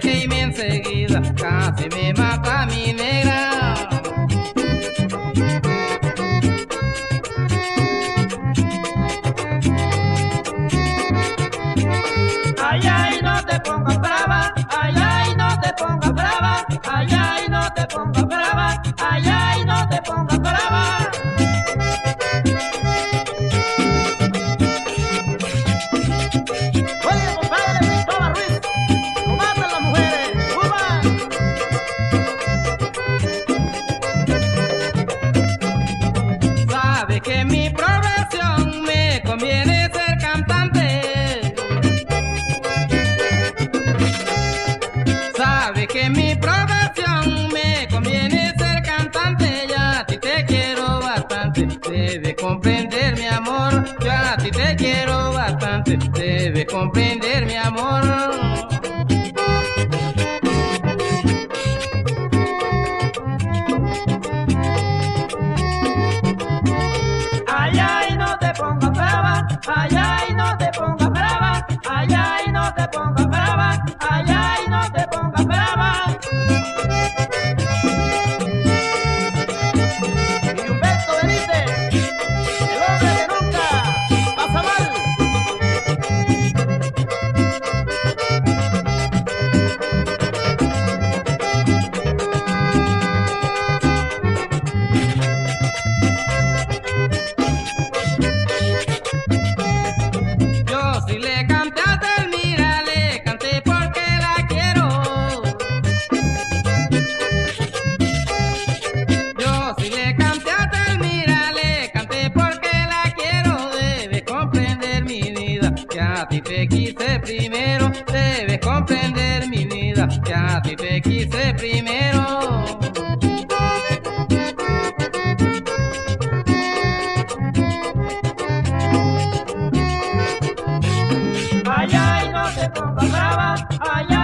dejé y me enseguida casi me mata mi negra. Ay, ay, no te pongas brava, ay, ay, no te pongas brava, ay, ay, no te pongas brava, ay, ay, no te pongas brava. Me conviene ser cantante. Sabe que mi profesión me conviene ser cantante. Ya a ti te quiero bastante, debe comprender mi amor. Yo a ti te quiero bastante, debe comprender mi amor. Ay, ay, no te pongas brava, ay, ay, no te pongas brava, ay, ay, no a te quise primero, debes comprender mi vida, que a ti te quise primero. Allá y no te pongas brava, allá.